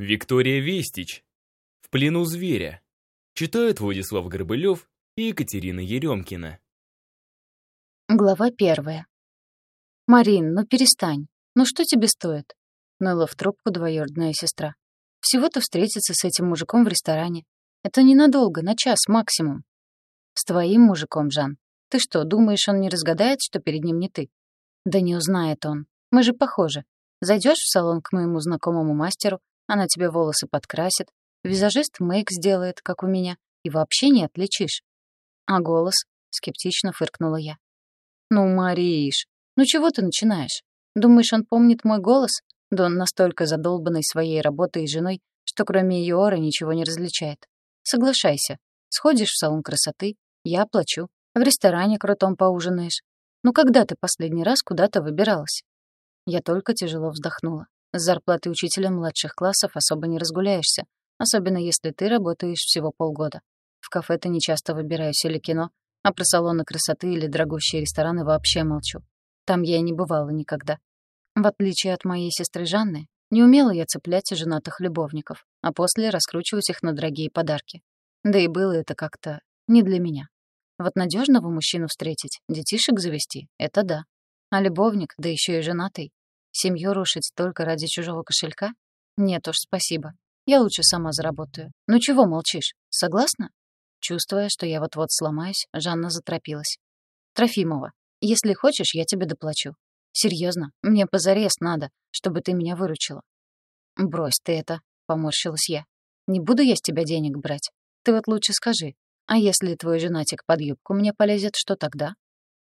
Виктория Вестич. В плену зверя. Читают Владислав Горбылев и Екатерина Еремкина. Глава первая. «Марин, ну перестань. Ну что тебе стоит?» Ныла в трубку двоюродная сестра. «Всего-то встретиться с этим мужиком в ресторане. Это ненадолго, на час максимум». «С твоим мужиком, Жан. Ты что, думаешь, он не разгадает, что перед ним не ты?» «Да не узнает он. Мы же похожи. Зайдешь в салон к моему знакомому мастеру, она тебе волосы подкрасит, визажист мейк сделает, как у меня, и вообще не отличишь. А голос? Скептично фыркнула я. Ну, Мариш, ну чего ты начинаешь? Думаешь, он помнит мой голос? Да он настолько задолбанный своей работой и женой, что кроме оры ничего не различает. Соглашайся. Сходишь в салон красоты, я оплачу. В ресторане крутом поужинаешь. Ну когда ты последний раз куда-то выбиралась? Я только тяжело вздохнула. С зарплатой учителя младших классов особо не разгуляешься, особенно если ты работаешь всего полгода. В кафе ты нечасто выбираюсь или кино, а про салоны красоты или дорогущие рестораны вообще молчу. Там я и не бывала никогда. В отличие от моей сестры Жанны, не умела я цеплять женатых любовников, а после раскручивать их на дорогие подарки. Да и было это как-то не для меня. Вот надежного мужчину встретить, детишек завести — это да. А любовник, да еще и женатый, Семью рушить только ради чужого кошелька? Нет уж, спасибо. Я лучше сама заработаю. Ну чего молчишь? Согласна? Чувствуя, что я вот-вот сломаюсь, Жанна заторопилась. Трофимова, если хочешь, я тебе доплачу. Серьезно, мне позарез надо, чтобы ты меня выручила. Брось ты это, поморщилась я. Не буду я с тебя денег брать. Ты вот лучше скажи, а если твой женатик под юбку мне полезет, что тогда?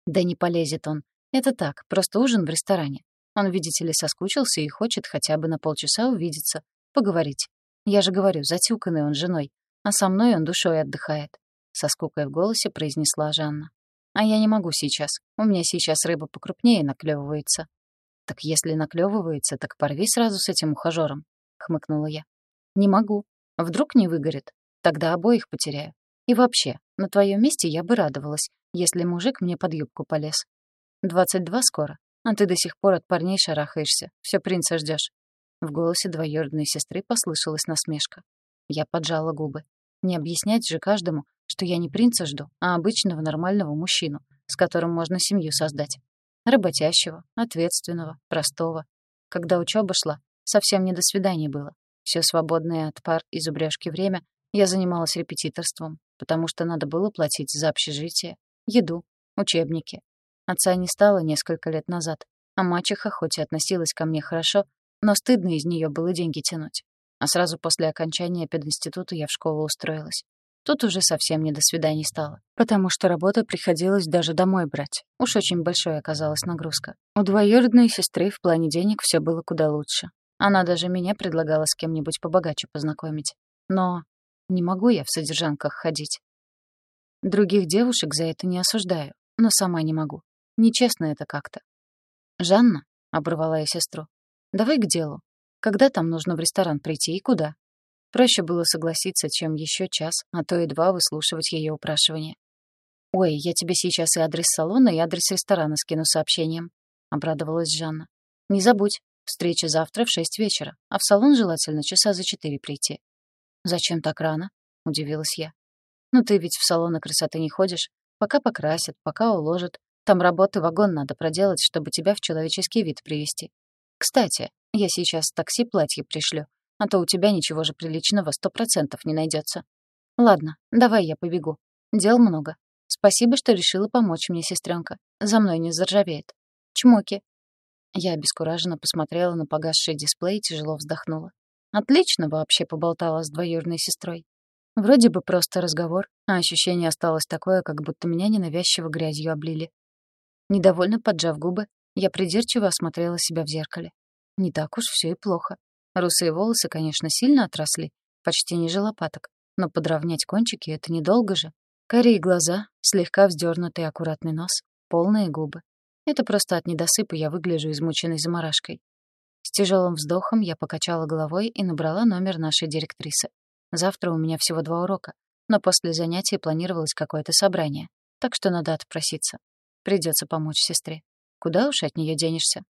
Да не полезет он. Это так, просто ужин в ресторане. Он, видите ли, соскучился и хочет хотя бы на полчаса увидеться, поговорить. Я же говорю, затюканный он женой, а со мной он душой отдыхает. Со скукой в голосе произнесла Жанна. А я не могу сейчас. У меня сейчас рыба покрупнее наклевывается. Так если наклевывается, так порви сразу с этим ухажером, хмыкнула я. Не могу. Вдруг не выгорит. Тогда обоих потеряю. И вообще, на твоем месте я бы радовалась, если мужик мне под юбку полез. Двадцать два скоро. А ты до сих пор от парней шарахаешься. Все принца ждешь. В голосе двоюродной сестры послышалась насмешка. Я поджала губы. Не объяснять же каждому, что я не принца жду, а обычного нормального мужчину, с которым можно семью создать. Работящего, ответственного, простого. Когда учеба шла, совсем не до свиданий было. Все свободное от пар и зубрежки время я занималась репетиторством, потому что надо было платить за общежитие, еду, учебники, Отца не стало несколько лет назад, а мачеха хоть и относилась ко мне хорошо, но стыдно из нее было деньги тянуть. А сразу после окончания пединститута я в школу устроилась. Тут уже совсем не до свиданий стало, потому что работа приходилось даже домой брать. Уж очень большой оказалась нагрузка. У двоюродной сестры в плане денег все было куда лучше. Она даже меня предлагала с кем-нибудь побогаче познакомить. Но не могу я в содержанках ходить. Других девушек за это не осуждаю, но сама не могу. Нечестно это как-то. «Жанна», — оборвала я сестру, — «давай к делу. Когда там нужно в ресторан прийти и куда?» Проще было согласиться, чем еще час, а то и два выслушивать ее упрашивания. «Ой, я тебе сейчас и адрес салона, и адрес ресторана скину сообщением», — обрадовалась Жанна. «Не забудь, встреча завтра в шесть вечера, а в салон желательно часа за четыре прийти». «Зачем так рано?» — удивилась я. «Ну ты ведь в салоны красоты не ходишь. Пока покрасят, пока уложат, там работы вагон надо проделать, чтобы тебя в человеческий вид привести. Кстати, я сейчас такси платье пришлю, а то у тебя ничего же приличного сто процентов не найдется. Ладно, давай я побегу. Дел много. Спасибо, что решила помочь мне, сестренка. За мной не заржавеет. Чмоки. Я обескураженно посмотрела на погасший дисплей и тяжело вздохнула. Отлично вообще поболтала с двоюродной сестрой. Вроде бы просто разговор, а ощущение осталось такое, как будто меня ненавязчиво грязью облили. Недовольно поджав губы, я придирчиво осмотрела себя в зеркале. Не так уж все и плохо. Русые волосы, конечно, сильно отросли, почти ниже лопаток, но подровнять кончики — это недолго же. Карие глаза, слегка вздернутый аккуратный нос, полные губы. Это просто от недосыпа я выгляжу измученной заморашкой. С тяжелым вздохом я покачала головой и набрала номер нашей директрисы. Завтра у меня всего два урока, но после занятий планировалось какое-то собрание, так что надо отпроситься. Придется помочь сестре. Куда уж от нее денешься?